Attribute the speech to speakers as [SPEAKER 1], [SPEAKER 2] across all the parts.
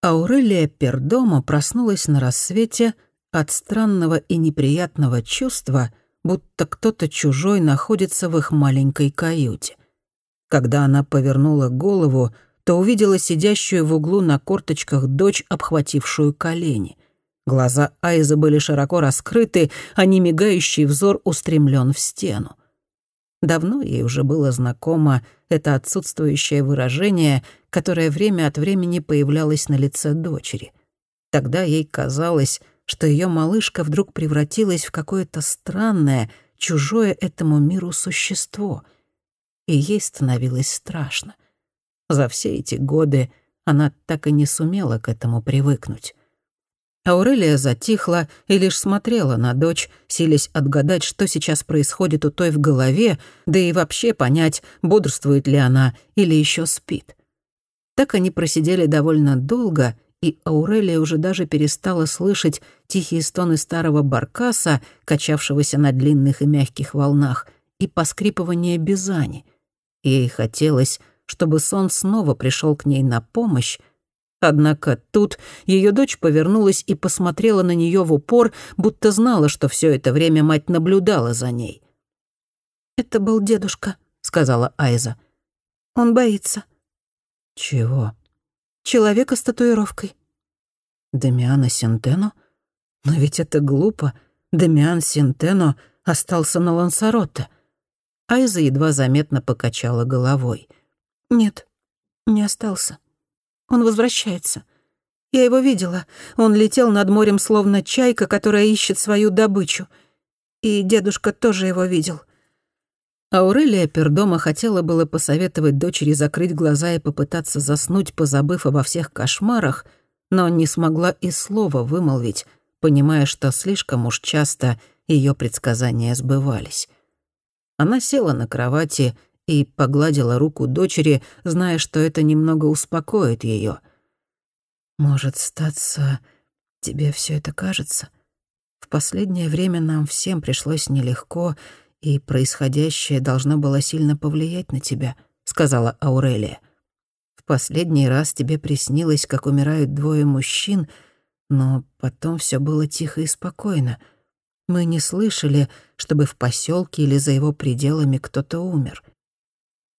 [SPEAKER 1] Аурелия Пердомо проснулась на рассвете от странного и неприятного чувства, будто кто-то чужой находится в их маленькой каюте. Когда она повернула голову, то увидела сидящую в углу на корточках дочь, обхватившую колени. Глаза Айзы были широко раскрыты, а немигающий взор устремлен в стену. Давно ей уже было знакомо это отсутствующее выражение, которое время от времени появлялось на лице дочери. Тогда ей казалось, что ее малышка вдруг превратилась в какое-то странное, чужое этому миру существо. И ей становилось страшно. За все эти годы она так и не сумела к этому привыкнуть. Аурелия затихла и лишь смотрела на дочь, силясь отгадать, что сейчас происходит у той в голове, да и вообще понять, бодрствует ли она или еще спит. Так они просидели довольно долго, и Аурелия уже даже перестала слышать тихие стоны старого баркаса, качавшегося на длинных и мягких волнах, и поскрипывание бизани. Ей хотелось, чтобы сон снова пришел к ней на помощь, Однако тут ее дочь повернулась и посмотрела на нее в упор, будто знала, что все это время мать наблюдала за ней. «Это был дедушка», — сказала Айза. «Он боится». «Чего?» «Человека с татуировкой». «Демиана Сентено? Но ведь это глупо. Демиан Сентено остался на Лансаротте». Айза едва заметно покачала головой. «Нет, не остался». Он возвращается. Я его видела. Он летел над морем, словно чайка, которая ищет свою добычу. И дедушка тоже его видел. Аурелия Пердома хотела было посоветовать дочери закрыть глаза и попытаться заснуть, позабыв обо всех кошмарах, но не смогла и слова вымолвить, понимая, что слишком уж часто ее предсказания сбывались. Она села на кровати и погладила руку дочери, зная, что это немного успокоит ее. «Может, статься, тебе все это кажется? В последнее время нам всем пришлось нелегко, и происходящее должно было сильно повлиять на тебя», — сказала Аурелия. «В последний раз тебе приснилось, как умирают двое мужчин, но потом все было тихо и спокойно. Мы не слышали, чтобы в поселке или за его пределами кто-то умер».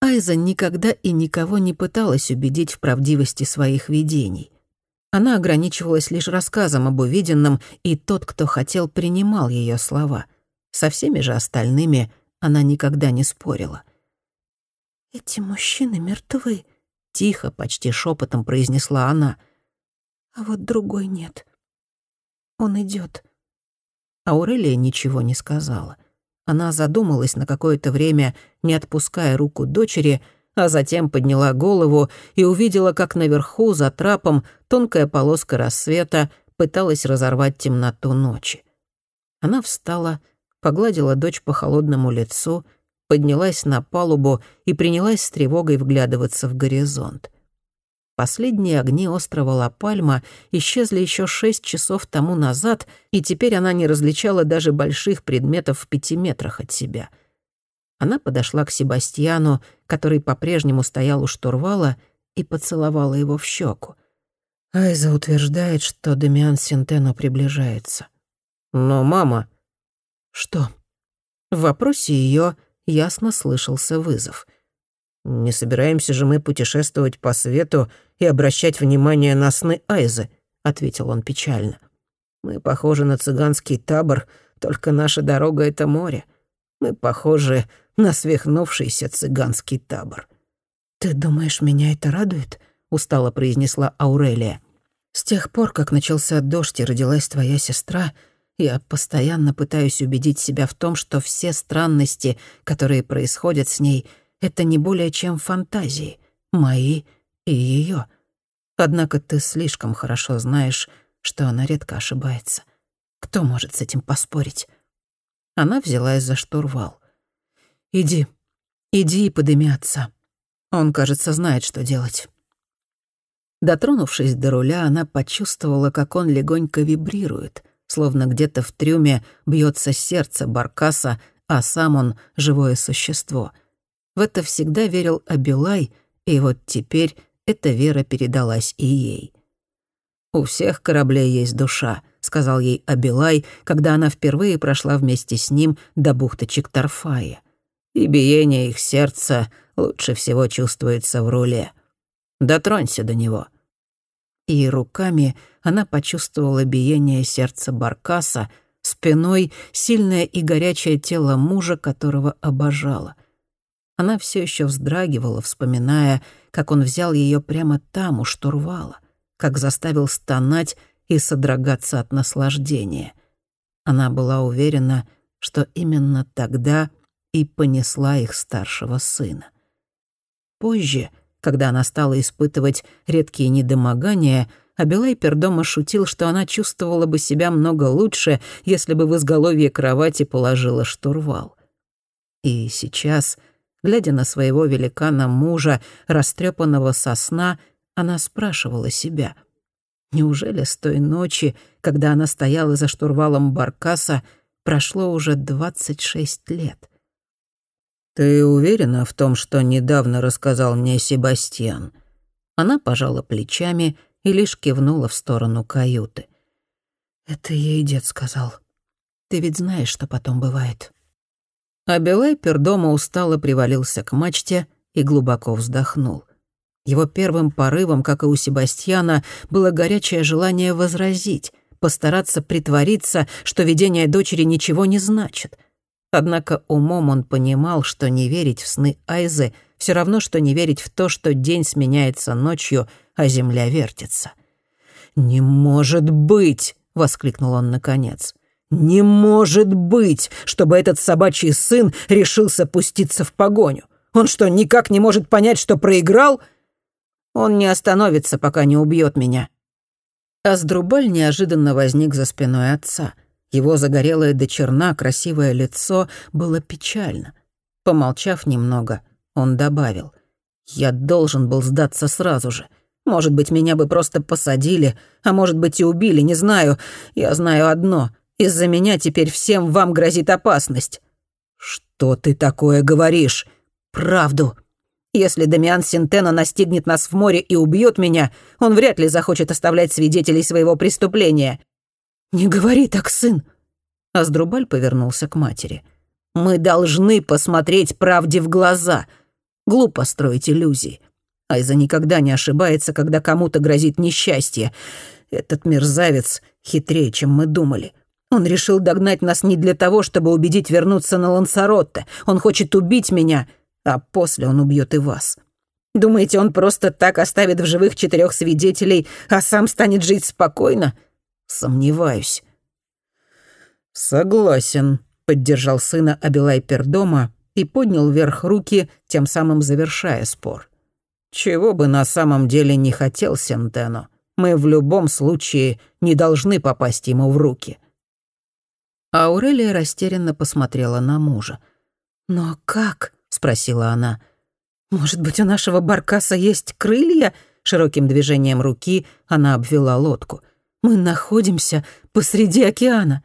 [SPEAKER 1] Айза никогда и никого не пыталась убедить в правдивости своих видений. Она ограничивалась лишь рассказом об увиденном, и тот, кто хотел, принимал ее слова. Со всеми же остальными она никогда не спорила. «Эти мужчины мертвы», — тихо, почти шепотом произнесла она. «А вот другой нет. Он идет. Аурелия ничего не сказала. Она задумалась на какое-то время, не отпуская руку дочери, а затем подняла голову и увидела, как наверху, за трапом, тонкая полоска рассвета пыталась разорвать темноту ночи. Она встала, погладила дочь по холодному лицу, поднялась на палубу и принялась с тревогой вглядываться в горизонт. Последние огни острова Ла-Пальма исчезли еще шесть часов тому назад, и теперь она не различала даже больших предметов в пяти метрах от себя. Она подошла к Себастьяну, который по-прежнему стоял у штурвала, и поцеловала его в щеку. Айза утверждает, что Демиан Сентено приближается. «Но, мама...» «Что?» В вопросе ее ясно слышался вызов — не собираемся же мы путешествовать по свету и обращать внимание на сны Айзы», — ответил он печально. «Мы похожи на цыганский табор, только наша дорога — это море. Мы похожи на свихнувшийся цыганский табор». «Ты думаешь, меня это радует?» — устало произнесла Аурелия. «С тех пор, как начался дождь и родилась твоя сестра, я постоянно пытаюсь убедить себя в том, что все странности, которые происходят с ней — это не более чем фантазии, мои и ее. Однако ты слишком хорошо знаешь, что она редко ошибается. Кто может с этим поспорить? Она взялась за штурвал. «Иди, иди и подыми отца. Он, кажется, знает, что делать». Дотронувшись до руля, она почувствовала, как он легонько вибрирует, словно где-то в трюме бьется сердце Баркаса, а сам он — живое существо — в это всегда верил Абилай, и вот теперь эта вера передалась и ей. «У всех кораблей есть душа», — сказал ей Абилай, когда она впервые прошла вместе с ним до бухты Чиктарфая. «И биение их сердца лучше всего чувствуется в руле. Дотронься до него». И руками она почувствовала биение сердца Баркаса, спиной сильное и горячее тело мужа, которого обожала. Она все еще вздрагивала, вспоминая, как он взял ее прямо там, у штурвала, как заставил стонать и содрогаться от наслаждения. Она была уверена, что именно тогда и понесла их старшего сына. Позже, когда она стала испытывать редкие недомогания, Абилай Пердома шутил, что она чувствовала бы себя много лучше, если бы в изголовье кровати положила штурвал. И сейчас, глядя на своего великана мужа, растрепанного сосна, она спрашивала себя, неужели с той ночи, когда она стояла за штурвалом Баркаса, прошло уже 26 лет? «Ты уверена в том, что недавно рассказал мне Себастьян?» Она пожала плечами и лишь кивнула в сторону каюты. «Это ей дед сказал. Ты ведь знаешь, что потом бывает». А Белайпер дома устало привалился к мачте и глубоко вздохнул. Его первым порывом, как и у Себастьяна, было горячее желание возразить, постараться притвориться, что видение дочери ничего не значит. Однако умом он понимал, что не верить в сны Айзы все равно, что не верить в то, что день сменяется ночью, а земля вертится. «Не может быть!» — воскликнул он наконец. «Не может быть, чтобы этот собачий сын решился пуститься в погоню! Он что, никак не может понять, что проиграл?» «Он не остановится, пока не убьет меня». Аздрубаль неожиданно возник за спиной отца. Его загорелое до черна красивое лицо было печально. Помолчав немного, он добавил. «Я должен был сдаться сразу же. Может быть, меня бы просто посадили, а может быть и убили, не знаю. Я знаю одно. Из-за меня теперь всем вам грозит опасность». «Что ты такое говоришь?» «Правду. Если Дамиан Синтена настигнет нас в море и убьет меня, он вряд ли захочет оставлять свидетелей своего преступления». «Не говори так, сын». Аздрубаль повернулся к матери. «Мы должны посмотреть правде в глаза. Глупо строить иллюзии. Айза никогда не ошибается, когда кому-то грозит несчастье. Этот мерзавец хитрее, чем мы думали. Он решил догнать нас не для того, чтобы убедить вернуться на Лансаротте. Он хочет убить меня, а после он убьет и вас. Думаете, он просто так оставит в живых четырех свидетелей, а сам станет жить спокойно? Сомневаюсь. Согласен, поддержал сына Абилай Пердома и поднял вверх руки, тем самым завершая спор. Чего бы на самом деле не хотел Сентено, мы в любом случае не должны попасть ему в руки. Аурелия растерянно посмотрела на мужа. «Но как?» — спросила она. «Может быть, у нашего баркаса есть крылья?» Широким движением руки она обвела лодку. «Мы находимся посреди океана».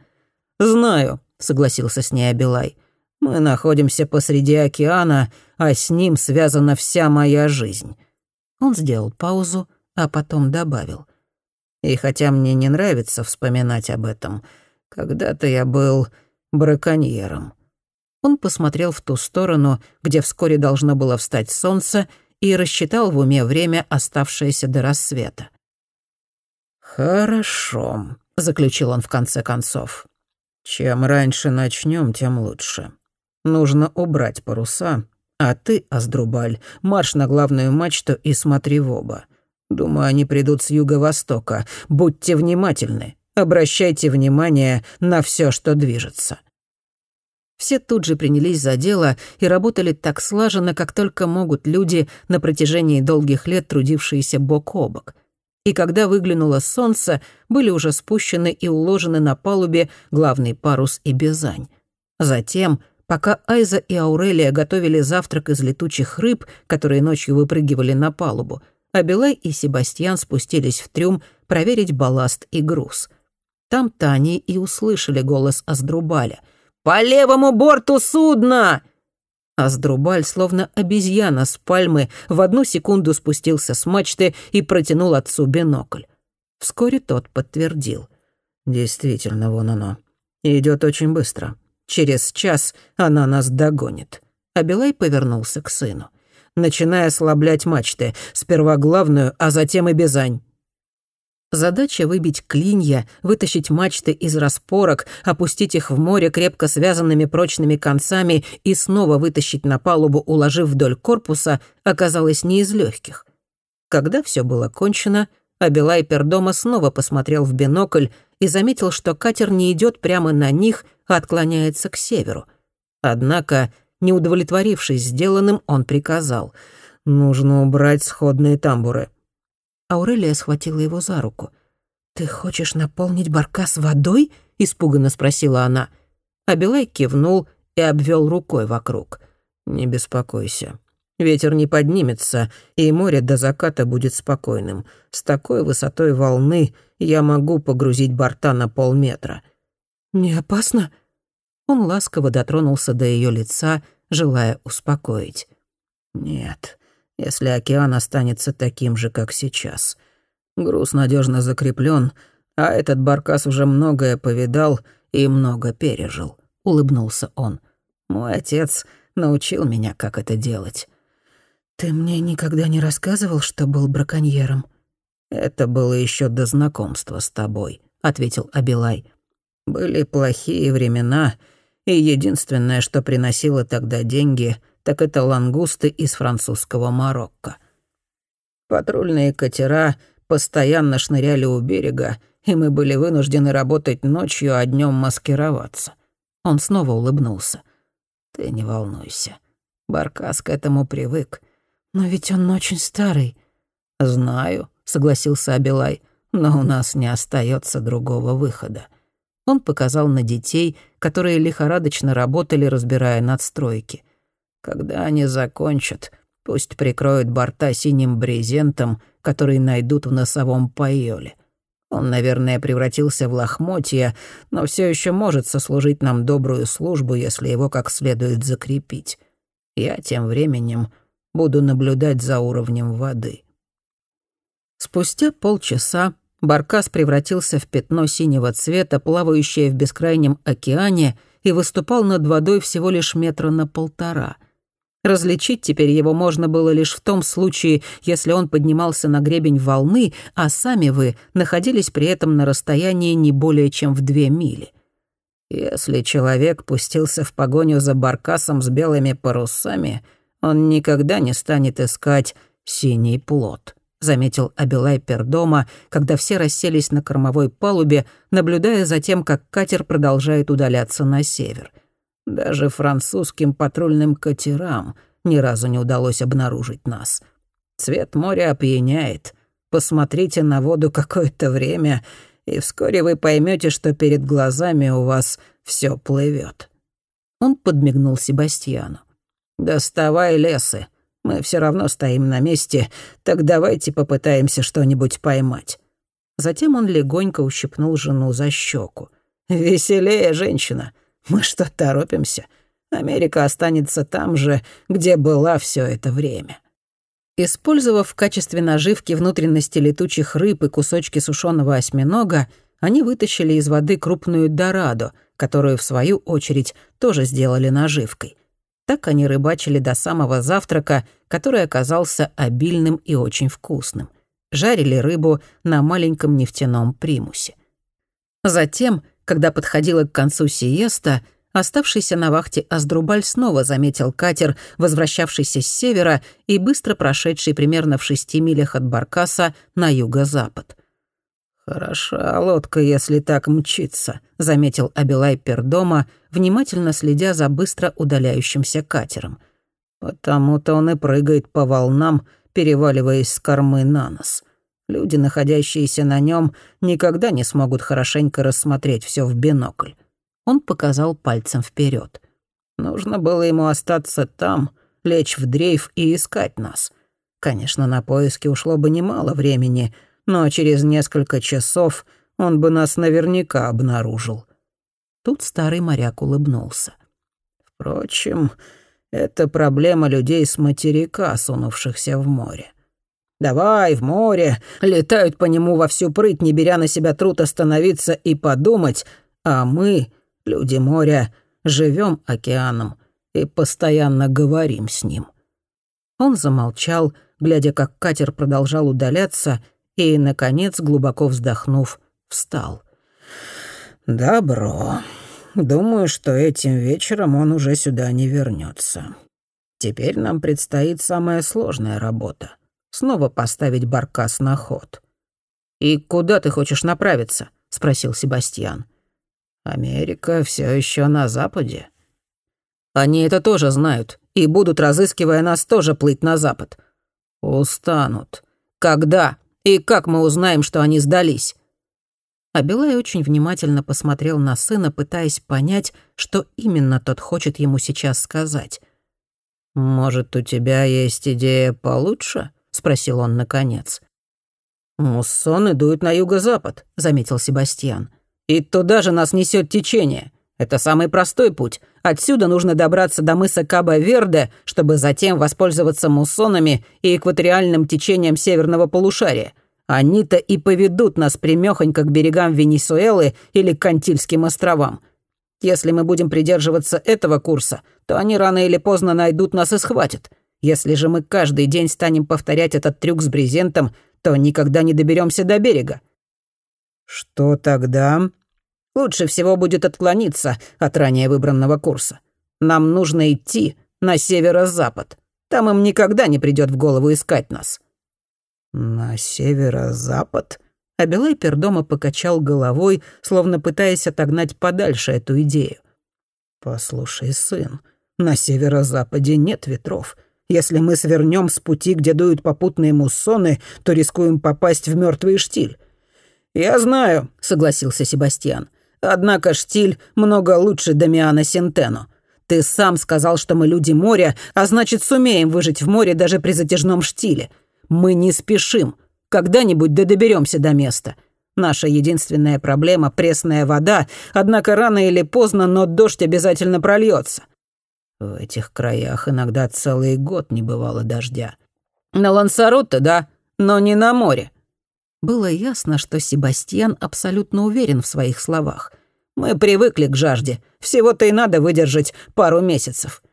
[SPEAKER 1] «Знаю», — согласился с ней Абилай. Мы находимся посреди океана, а с ним связана вся моя жизнь». Он сделал паузу, а потом добавил. «И хотя мне не нравится вспоминать об этом, когда-то я был браконьером». Он посмотрел в ту сторону, где вскоре должно было встать солнце, и рассчитал в уме время, оставшееся до рассвета. «Хорошо», — заключил он в конце концов. «Чем раньше начнем, тем лучше. Нужно убрать паруса, а ты, Аздрубаль, марш на главную мачту и смотри в оба. Думаю, они придут с юго-востока. Будьте внимательны. Обращайте внимание на все, что движется». Все тут же принялись за дело и работали так слаженно, как только могут люди на протяжении долгих лет трудившиеся бок о бок. И когда выглянуло солнце, были уже спущены и уложены на палубе главный парус и бизань. Затем Пока Айза и Аурелия готовили завтрак из летучих рыб, которые ночью выпрыгивали на палубу, Абилай и Себастьян спустились в трюм проверить балласт и груз. Там-то они и услышали голос Аздрубаля. «По левому борту судна!» Аздрубаль, словно обезьяна с пальмы, в одну секунду спустился с мачты и протянул отцу бинокль. Вскоре тот подтвердил. «Действительно, вон оно. И идёт очень быстро. Через час она нас догонит». Абилай повернулся к сыну. «Начиная ослаблять мачты. Сперва главную, а затем и бизань». Задача выбить клинья, вытащить мачты из распорок, опустить их в море крепко связанными прочными концами и снова вытащить на палубу, уложив вдоль корпуса, оказалась не из легких. Когда все было кончено, Абилай Пердома снова посмотрел в бинокль и заметил, что катер не идет прямо на них, а отклоняется к северу. Однако, не удовлетворившись сделанным, он приказал «Нужно убрать сходные тамбуры». Аурелия схватила его за руку. «Ты хочешь наполнить баркас водой?» — испуганно спросила она. Абилай кивнул и обвел рукой вокруг. «Не беспокойся. Ветер не поднимется, и море до заката будет спокойным. С такой высотой волны я могу погрузить борта на полметра». «Не опасно?» Он ласково дотронулся до ее лица, желая успокоить. «Нет, если океан останется таким же, как сейчас. Груз надежно закреплен, а этот баркас уже многое повидал и много пережил», — улыбнулся он. «Мой отец научил меня, как это делать». «Ты мне никогда не рассказывал, что был браконьером?» «Это было еще до знакомства с тобой», — ответил Абилай. «Были плохие времена, и единственное, что приносило тогда деньги — так это лангусты из французского Марокко. Патрульные катера постоянно шныряли у берега, и мы были вынуждены работать ночью, а днем маскироваться. Он снова улыбнулся. «Ты не волнуйся. Баркас к этому привык. Но ведь он очень старый». «Знаю», — согласился Абилай, «но у нас не остается другого выхода». Он показал на детей, которые лихорадочно работали, разбирая надстройки — когда они закончат, пусть прикроют борта синим брезентом, который найдут в носовом пайоле. Он, наверное, превратился в лохмотья, но все еще может сослужить нам добрую службу, если его как следует закрепить. Я тем временем буду наблюдать за уровнем воды. Спустя полчаса Баркас превратился в пятно синего цвета, плавающее в бескрайнем океане, и выступал над водой всего лишь метра на полтора — Различить теперь его можно было лишь в том случае, если он поднимался на гребень волны, а сами вы находились при этом на расстоянии не более чем в две мили. Если человек пустился в погоню за баркасом с белыми парусами, он никогда не станет искать синий плод, заметил Абилай Пердома, когда все расселись на кормовой палубе, наблюдая за тем, как катер продолжает удаляться на север — даже французским патрульным катерам ни разу не удалось обнаружить нас. Цвет моря опьяняет. Посмотрите на воду какое-то время, и вскоре вы поймете, что перед глазами у вас все плывет. Он подмигнул Себастьяну. «Доставай лесы. Мы все равно стоим на месте, так давайте попытаемся что-нибудь поймать». Затем он легонько ущипнул жену за щеку. «Веселее, женщина. Мы что, торопимся? Америка останется там же, где была все это время. Использовав в качестве наживки внутренности летучих рыб и кусочки сушеного осьминога, они вытащили из воды крупную дорадо, которую, в свою очередь, тоже сделали наживкой. Так они рыбачили до самого завтрака, который оказался обильным и очень вкусным. Жарили рыбу на маленьком нефтяном примусе. Затем когда подходила к концу сиеста, оставшийся на вахте Аздрубаль снова заметил катер, возвращавшийся с севера и быстро прошедший примерно в шести милях от Баркаса на юго-запад. «Хороша лодка, если так мчится», — заметил Абилай Пердома, внимательно следя за быстро удаляющимся катером. «Потому-то он и прыгает по волнам, переваливаясь с кормы на нос». Люди, находящиеся на нем, никогда не смогут хорошенько рассмотреть все в бинокль. Он показал пальцем вперед. Нужно было ему остаться там, лечь в дрейф и искать нас. Конечно, на поиски ушло бы немало времени, но через несколько часов он бы нас наверняка обнаружил. Тут старый моряк улыбнулся. Впрочем, это проблема людей с материка, сунувшихся в море. Давай, в море. Летают по нему во всю прыть, не беря на себя труд остановиться и подумать. А мы, люди моря, живем океаном и постоянно говорим с ним». Он замолчал, глядя, как катер продолжал удаляться, и, наконец, глубоко вздохнув, встал. «Добро. Думаю, что этим вечером он уже сюда не вернется. Теперь нам предстоит самая сложная работа — снова поставить баркас на ход». «И куда ты хочешь направиться?» — спросил Себастьян. «Америка все еще на западе». «Они это тоже знают и будут, разыскивая нас, тоже плыть на запад. Устанут. Когда и как мы узнаем, что они сдались?» Абилай очень внимательно посмотрел на сына, пытаясь понять, что именно тот хочет ему сейчас сказать. «Может, у тебя есть идея получше?» — спросил он наконец. «Муссоны дуют на юго-запад», — заметил Себастьян. «И туда же нас несет течение. Это самый простой путь. Отсюда нужно добраться до мыса Каба-Верде, чтобы затем воспользоваться муссонами и экваториальным течением северного полушария. Они-то и поведут нас примёхонько к берегам Венесуэлы или к Антильским островам. Если мы будем придерживаться этого курса, то они рано или поздно найдут нас и схватят. Если же мы каждый день станем повторять этот трюк с брезентом, то никогда не доберемся до берега. Что тогда? Лучше всего будет отклониться от ранее выбранного курса. Нам нужно идти на северо-запад. Там им никогда не придёт в голову искать нас». «На северо-запад?» Абилай Пердома покачал головой, словно пытаясь отогнать подальше эту идею. «Послушай, сын, на северо-западе нет ветров. Если мы свернем с пути, где дуют попутные муссоны, то рискуем попасть в мертвый штиль». «Я знаю», — согласился Себастьян. Однако штиль много лучше Дамиана Сентено. Ты сам сказал, что мы люди моря, а значит, сумеем выжить в море даже при затяжном штиле. Мы не спешим. Когда-нибудь да доберемся до места. Наша единственная проблема — пресная вода, однако рано или поздно, но дождь обязательно прольется. В этих краях иногда целый год не бывало дождя. На Лансаротте, да, но не на море. Было ясно, что Себастьян абсолютно уверен в своих словах. «Мы привыкли к жажде. Всего-то и надо выдержать пару месяцев».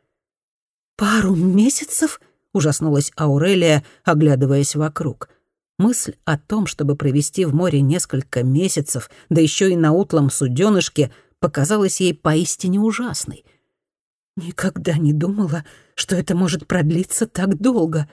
[SPEAKER 1] «Пару месяцев?» — ужаснулась Аурелия, оглядываясь вокруг. Мысль о том, чтобы провести в море несколько месяцев, да еще и на утлом суденышке, показалась ей поистине ужасной. Никогда не думала, что это может продлиться так долго.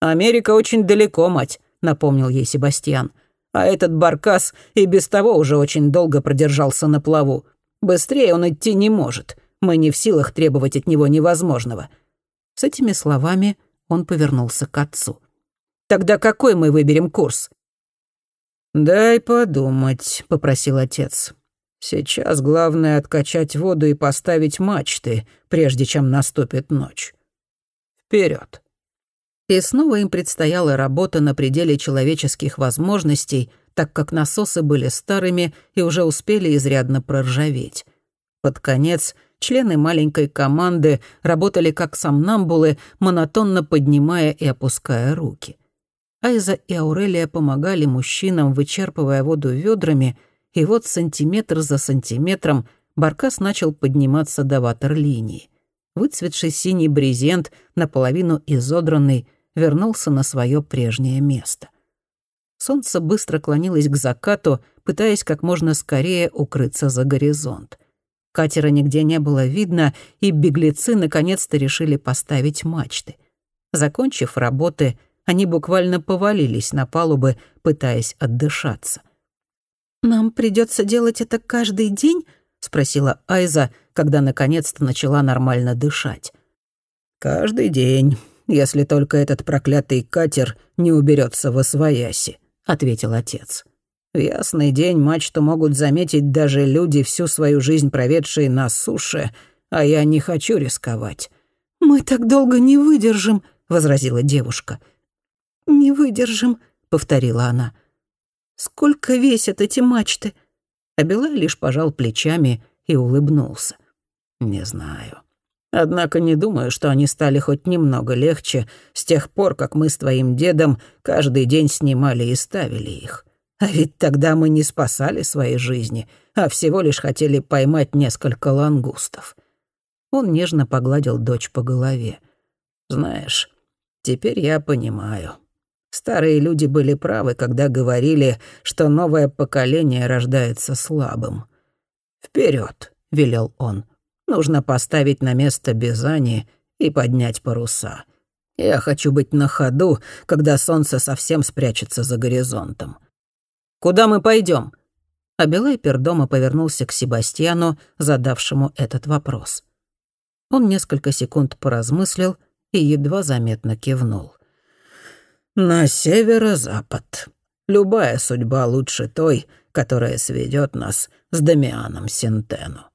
[SPEAKER 1] «Америка очень далеко, мать», — напомнил ей Себастьян. «А этот баркас и без того уже очень долго продержался на плаву. Быстрее он идти не может. Мы не в силах требовать от него невозможного». С этими словами он повернулся к отцу. «Тогда какой мы выберем курс?» «Дай подумать», — попросил отец. «Сейчас главное откачать воду и поставить мачты, прежде чем наступит ночь. Вперед. И снова им предстояла работа на пределе человеческих возможностей, так как насосы были старыми и уже успели изрядно проржаветь. Под конец члены маленькой команды работали как сомнамбулы, монотонно поднимая и опуская руки. Айза и Аурелия помогали мужчинам, вычерпывая воду ведрами, и вот сантиметр за сантиметром баркас начал подниматься до ватерлинии. Выцветший синий брезент, наполовину изодранный, вернулся на свое прежнее место. Солнце быстро клонилось к закату, пытаясь как можно скорее укрыться за горизонт. Катера нигде не было видно, и беглецы наконец-то решили поставить мачты. Закончив работы, они буквально повалились на палубы, пытаясь отдышаться. «Нам придется делать это каждый день?» — спросила Айза, когда наконец-то начала нормально дышать. «Каждый день», если только этот проклятый катер не уберется во свояси», — ответил отец. «В ясный день мачту могут заметить даже люди, всю свою жизнь проведшие на суше, а я не хочу рисковать». «Мы так долго не выдержим», — возразила девушка. «Не выдержим», — повторила она. «Сколько весят эти мачты?» А Белай лишь пожал плечами и улыбнулся. «Не знаю. Однако не думаю, что они стали хоть немного легче с тех пор, как мы с твоим дедом каждый день снимали и ставили их. А ведь тогда мы не спасали свои жизни, а всего лишь хотели поймать несколько лангустов». Он нежно погладил дочь по голове. «Знаешь, теперь я понимаю. Старые люди были правы, когда говорили, что новое поколение рождается слабым. Вперед, велел он. «Нужно поставить на место Бизани и поднять паруса. Я хочу быть на ходу, когда солнце совсем спрячется за горизонтом. Куда мы пойдем? Абилай Пердома повернулся к Себастьяну, задавшему этот вопрос. Он несколько секунд поразмыслил и едва заметно кивнул. «На северо-запад. Любая судьба лучше той, которая сведет нас с Дамианом Сентену».